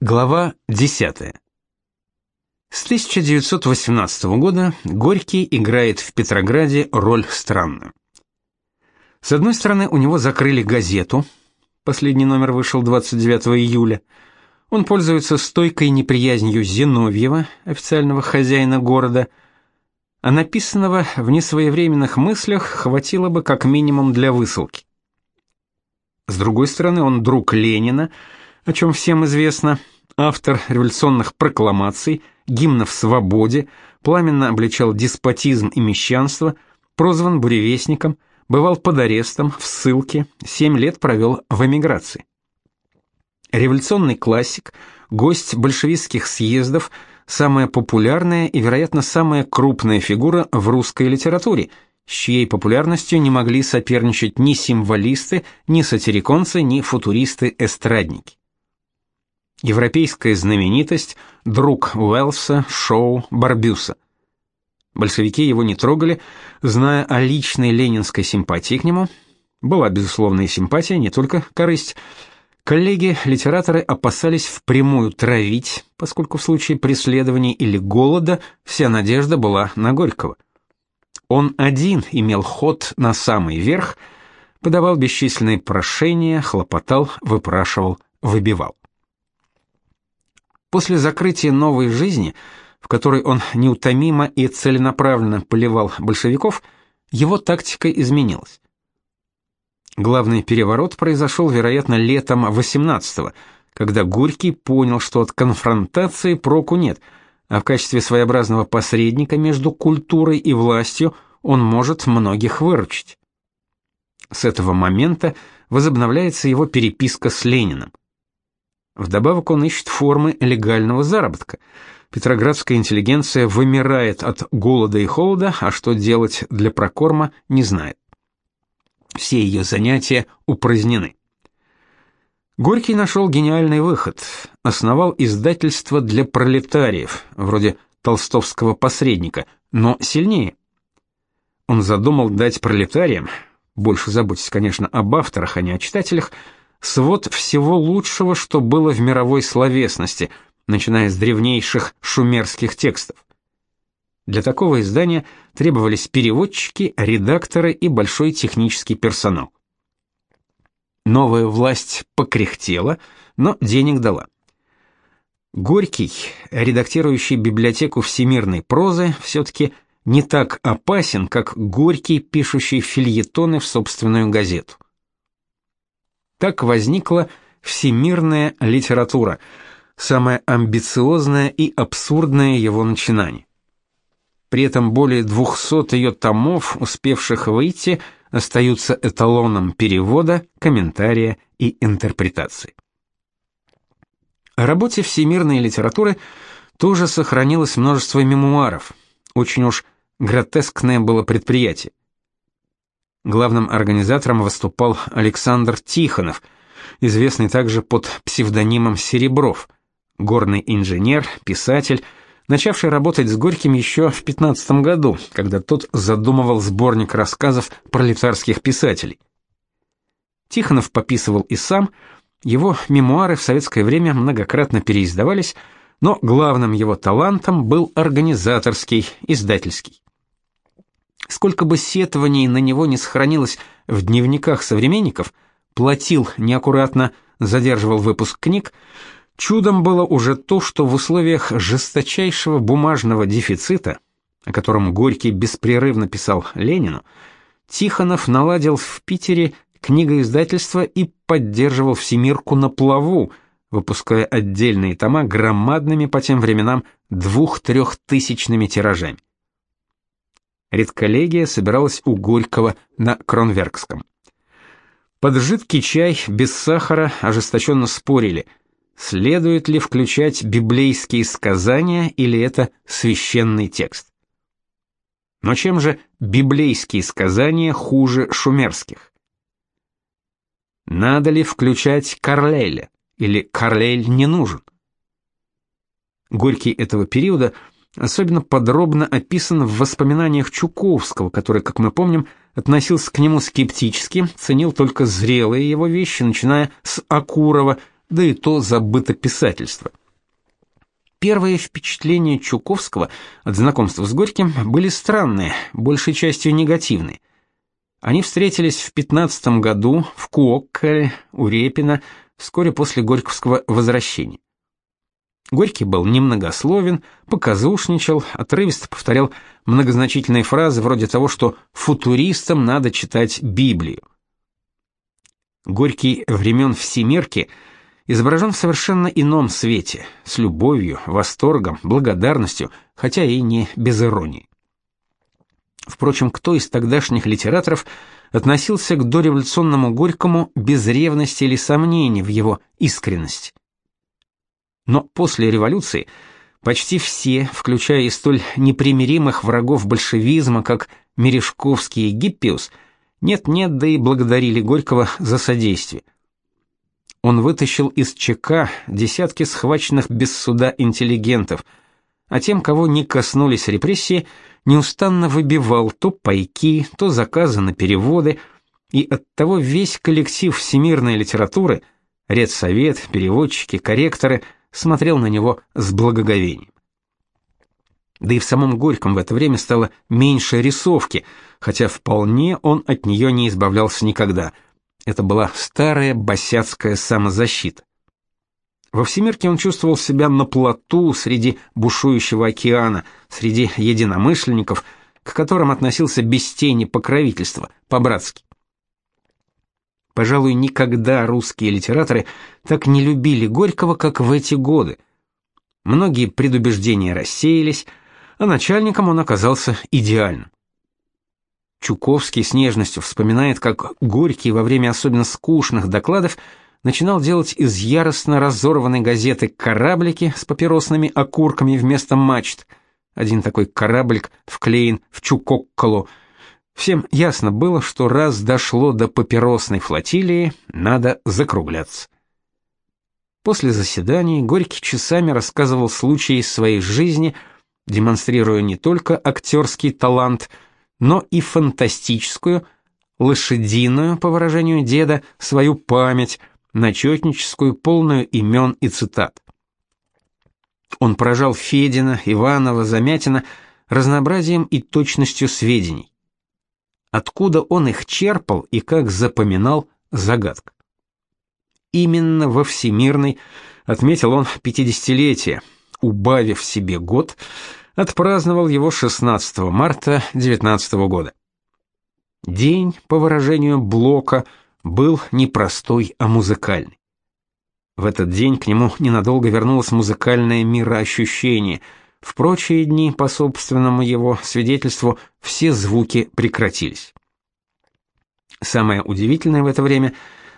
Глава 10. С 1918 года Горький играет в Петрограде роль странную. С одной стороны, у него закрыли газету. Последний номер вышел 29 июля. Он пользуется стойкой неприязнью Зиновьева, официального хозяина города, а написанного в несвоевременных мыслях хватило бы как минимум для высылки. С другой стороны, он друг Ленина, о чем всем известно, автор революционных прокламаций, гимнов свободе, пламенно обличал деспотизм и мещанство, прозван буревестником, бывал под арестом, в ссылке, семь лет провел в эмиграции. Революционный классик, гость большевистских съездов, самая популярная и, вероятно, самая крупная фигура в русской литературе, с чьей популярностью не могли соперничать ни символисты, ни сатириконцы, ни футуристы-эстрадники европейская знаменитость, друг Уэллса, Шоу, Барбюса. Большевики его не трогали, зная о личной ленинской симпатии к нему. Была безусловная симпатия, не только корысть. Коллеги-литераторы опасались впрямую травить, поскольку в случае преследований или голода вся надежда была на Горького. Он один имел ход на самый верх, подавал бесчисленные прошения, хлопотал, выпрашивал, выбивал. После закрытия новой жизни, в которой он неутомимо и целенаправленно поливал большевиков, его тактика изменилась. Главный переворот произошел, вероятно, летом 18-го, когда Горький понял, что от конфронтации проку нет, а в качестве своеобразного посредника между культурой и властью он может многих выручить. С этого момента возобновляется его переписка с Лениным. Вдобавок он ищет формы легального заработка. Петроградская интеллигенция вымирает от голода и холода, а что делать для прокорма не знает. Все ее занятия упразднены. Горький нашел гениальный выход. Основал издательство для пролетариев, вроде толстовского посредника, но сильнее. Он задумал дать пролетариям, больше заботясь, конечно, об авторах, а не о читателях, свод всего лучшего, что было в мировой словесности, начиная с древнейших шумерских текстов. Для такого издания требовались переводчики, редакторы и большой технический персонал. Новая власть покряхтела, но денег дала. Горький, редактирующий библиотеку всемирной прозы, все-таки не так опасен, как Горький, пишущий фильетоны в собственную газету. Так возникла всемирная литература, самое амбициозное и абсурдное его начинание. При этом более 200 ее томов, успевших выйти, остаются эталоном перевода, комментария и интерпретации. О работе всемирной литературы тоже сохранилось множество мемуаров. Очень уж гротескное было предприятие. Главным организатором выступал Александр Тихонов, известный также под псевдонимом Серебров, горный инженер, писатель, начавший работать с Горьким еще в 15 году, когда тот задумывал сборник рассказов пролетарских писателей. Тихонов пописывал и сам, его мемуары в советское время многократно переиздавались, но главным его талантом был организаторский, издательский. Сколько бы сетований на него не сохранилось в дневниках современников, платил неаккуратно, задерживал выпуск книг, чудом было уже то, что в условиях жесточайшего бумажного дефицита, о котором Горький беспрерывно писал Ленину, Тихонов наладил в Питере книгоиздательство и поддерживал Всемирку на плаву, выпуская отдельные тома громадными по тем временам двух-трехтысячными тиражами. Редколлегия собиралась у Горького на Кронверкском. Под жидкий чай без сахара ожесточенно спорили, следует ли включать библейские сказания или это священный текст. Но чем же библейские сказания хуже шумерских? Надо ли включать Карлейля или Карлейль не нужен? Горький этого периода – особенно подробно описан в воспоминаниях Чуковского, который, как мы помним, относился к нему скептически, ценил только зрелые его вещи, начиная с Акурова, да и то забыто писательство. Первые впечатления Чуковского от знакомства с Горьким были странные, большей частью негативные. Они встретились в 15 году в Куоккале у Репина вскоре после Горьковского возвращения. Горький был немногословен, показушничал, отрывисто повторял многозначительные фразы вроде того, что футуристам надо читать Библию. Горький времен Всемирки – изображен в совершенно ином свете, с любовью, восторгом, благодарностью, хотя и не без иронии. Впрочем, кто из тогдашних литераторов относился к дореволюционному Горькому без ревности или сомнений в его искренности? Но после революции почти все, включая и столь непримиримых врагов большевизма, как Мережковский и Гиппиус, нет-нет, да и благодарили Горького за содействие – он вытащил из ЧК десятки схваченных без суда интеллигентов, а тем, кого не коснулись репрессии, неустанно выбивал то пайки, то заказы на переводы, и оттого весь коллектив всемирной литературы, редсовет, переводчики, корректоры, смотрел на него с благоговением. Да и в самом Горьком в это время стало меньше рисовки, хотя вполне он от нее не избавлялся никогда – это была старая босяцкая самозащита. Во всемирке он чувствовал себя на плоту среди бушующего океана, среди единомышленников, к которым относился без тени покровительства, по-братски. Пожалуй, никогда русские литераторы так не любили Горького, как в эти годы. Многие предубеждения рассеялись, а начальником он оказался идеальным. Чуковский с нежностью вспоминает, как Горький во время особенно скучных докладов начинал делать из яростно разорванной газеты кораблики с папиросными окурками вместо мачт. Один такой кораблик вклеен в Чукокколу. Всем ясно было, что раз дошло до папиросной флотилии, надо закругляться. После заседаний Горький часами рассказывал случаи из своей жизни, демонстрируя не только актерский талант – но и фантастическую, лошадиную, по выражению деда, свою память, начетническую, полную имен и цитат. Он поражал Федина, Иванова, Замятина разнообразием и точностью сведений. Откуда он их черпал и как запоминал – загадка. Именно во Всемирной отметил он пятидесятилетие, убавив себе год, отпраздновал его 16 марта 19 года. День, по выражению Блока, был не простой, а музыкальный. В этот день к нему ненадолго вернулось музыкальное мироощущение. В прочие дни, по собственному его свидетельству, все звуки прекратились. Самое удивительное в это время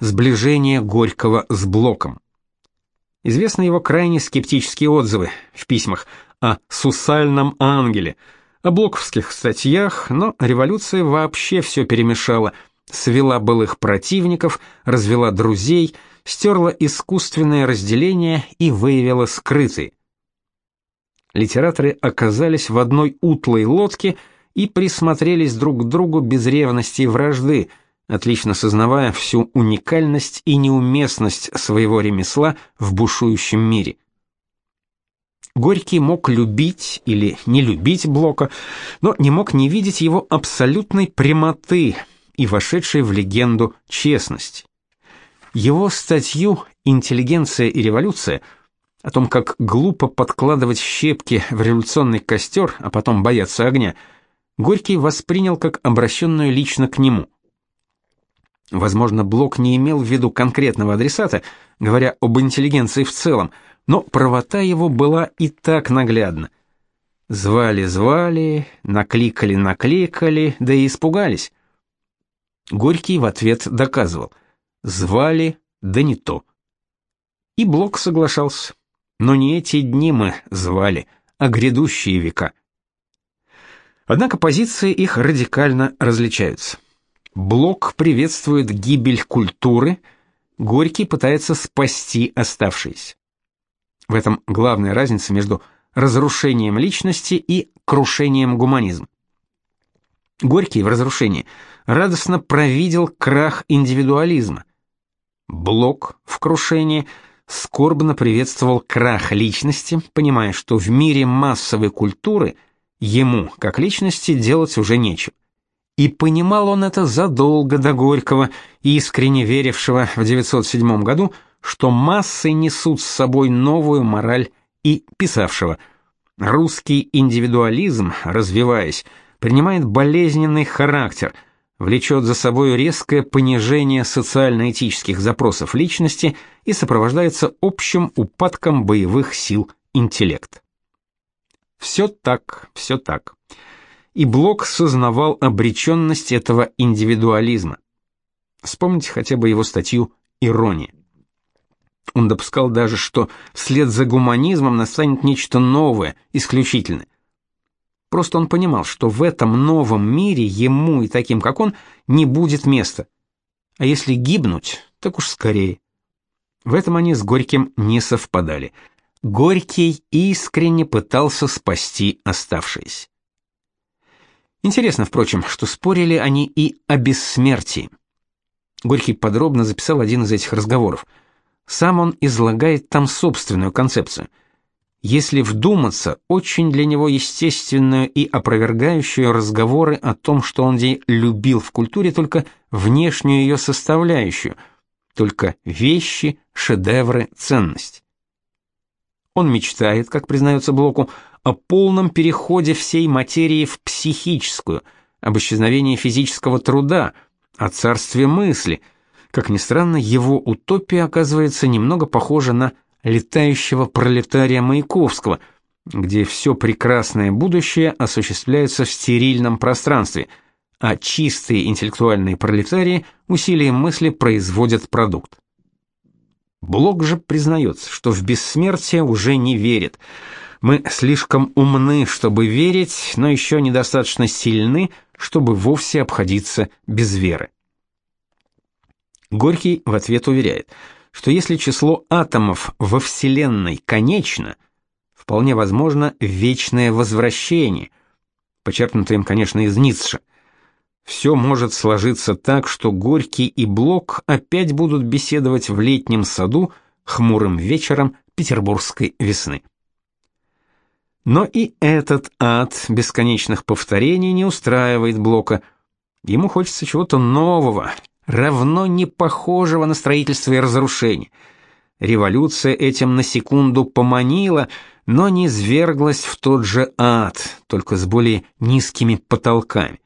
сближение Горького с Блоком. Известны его крайне скептические отзывы в письмах о сусальном ангеле, о блоковских статьях, но революция вообще все перемешала, свела былых противников, развела друзей, стерла искусственное разделение и выявила скрытые. Литераторы оказались в одной утлой лодке и присмотрелись друг к другу без ревности и вражды, отлично сознавая всю уникальность и неуместность своего ремесла в бушующем мире. Горький мог любить или не любить Блока, но не мог не видеть его абсолютной прямоты и вошедшей в легенду честности. Его статью «Интеллигенция и революция» о том, как глупо подкладывать щепки в революционный костер, а потом бояться огня, Горький воспринял как обращенную лично к нему. Возможно, Блок не имел в виду конкретного адресата, говоря об интеллигенции в целом, но правота его была и так наглядна. Звали-звали, накликали-накликали, да и испугались. Горький в ответ доказывал. Звали, да не то. И Блок соглашался. Но не эти дни мы звали, а грядущие века. Однако позиции их радикально различаются. Блок приветствует гибель культуры, Горький пытается спасти оставшиеся. В этом главная разница между разрушением личности и крушением гуманизма. Горький в разрушении радостно провидел крах индивидуализма. Блок в крушении скорбно приветствовал крах личности, понимая, что в мире массовой культуры ему, как личности, делать уже нечего. И понимал он это задолго до Горького, искренне верившего в 907 году, что массы несут с собой новую мораль и писавшего «Русский индивидуализм, развиваясь, принимает болезненный характер, влечет за собой резкое понижение социально-этических запросов личности и сопровождается общим упадком боевых сил интеллекта». Все так, все так и Блок сознавал обреченность этого индивидуализма. Вспомните хотя бы его статью «Ирония». Он допускал даже, что вслед за гуманизмом настанет нечто новое, исключительное. Просто он понимал, что в этом новом мире ему и таким, как он, не будет места. А если гибнуть, так уж скорее. В этом они с Горьким не совпадали. Горький искренне пытался спасти оставшиеся. Интересно, впрочем, что спорили они и о бессмертии. Горький подробно записал один из этих разговоров. Сам он излагает там собственную концепцию. Если вдуматься, очень для него естественную и опровергающую разговоры о том, что он любил в культуре только внешнюю ее составляющую, только вещи, шедевры, ценность. Он мечтает, как признается Блоку, о полном переходе всей материи в психическую, об исчезновении физического труда, о царстве мысли. Как ни странно, его утопия оказывается немного похожа на летающего пролетария Маяковского, где все прекрасное будущее осуществляется в стерильном пространстве, а чистые интеллектуальные пролетарии усилием мысли производят продукт. Блок же признается, что в бессмертие уже не верит – мы слишком умны, чтобы верить, но еще недостаточно сильны, чтобы вовсе обходиться без веры. Горький в ответ уверяет, что если число атомов во Вселенной конечно, вполне возможно вечное возвращение, почерпнутое им, конечно, из Ницше. Все может сложиться так, что Горький и Блок опять будут беседовать в летнем саду хмурым вечером петербургской весны. Но и этот ад бесконечных повторений не устраивает Блока. Ему хочется чего-то нового, равно не похожего на строительство и разрушение. Революция этим на секунду поманила, но не зверглась в тот же ад, только с более низкими потолками.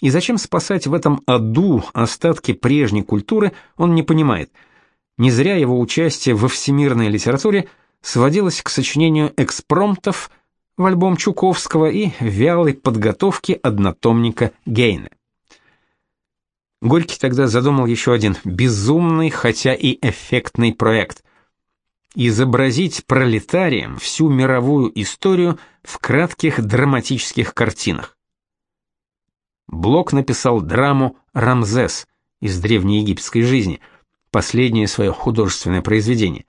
И зачем спасать в этом аду остатки прежней культуры, он не понимает. Не зря его участие во всемирной литературе – сводилась к сочинению экспромтов в альбом Чуковского и вялой подготовке однотомника Гейна. Горький тогда задумал еще один безумный, хотя и эффектный проект изобразить пролетарием всю мировую историю в кратких драматических картинах. Блок написал драму Рамзес из древнеегипетской жизни, последнее свое художественное произведение.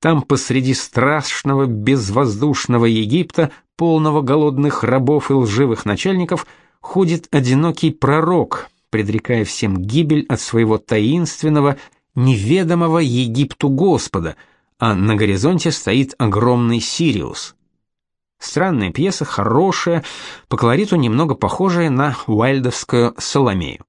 Там посреди страшного безвоздушного Египта, полного голодных рабов и лживых начальников, ходит одинокий пророк, предрекая всем гибель от своего таинственного, неведомого Египту Господа, а на горизонте стоит огромный Сириус. Странная пьеса, хорошая, по колориту немного похожая на Уайльдовскую Соломею.